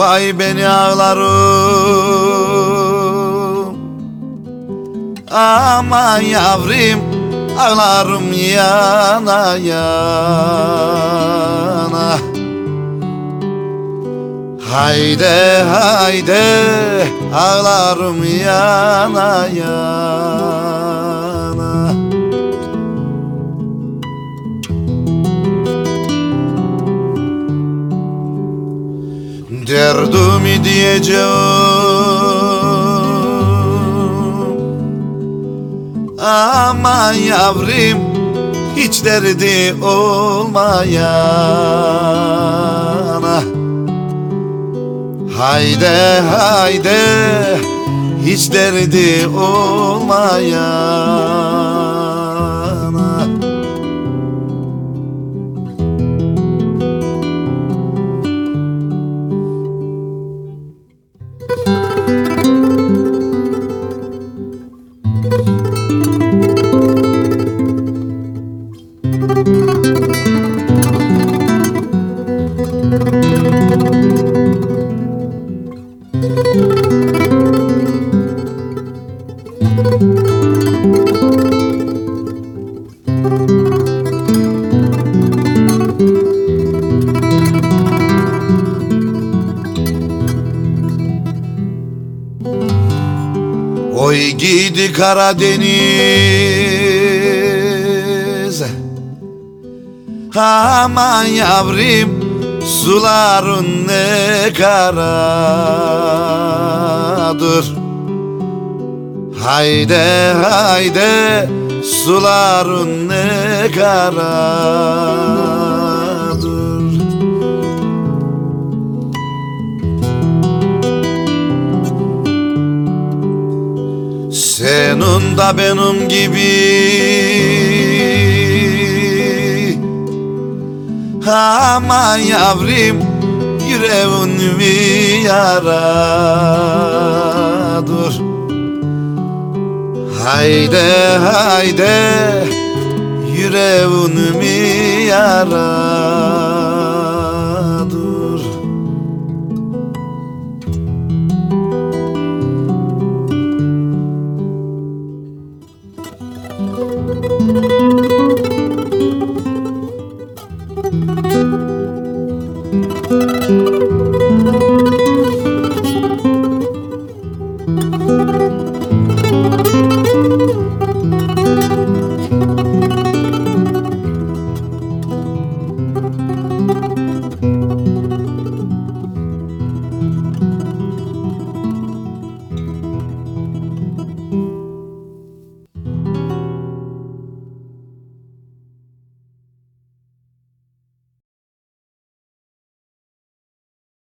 Vay beni ağlarım. Aman yavrim ağlarım yana yana. Hayde hayde ağlarım yana yana. Derdimi diyeceğim Aman yavrum hiç derdi olmayana Haydi haydi hiç derdi olmayana Oy gidi Karadeniz. Aman yavrum suların ne karadır? Hayde hayde suların ne karadır Senin da benim gibi. Aman yavrum yüreğin mi yaradır Hayde hayde yüreğin mi yaradır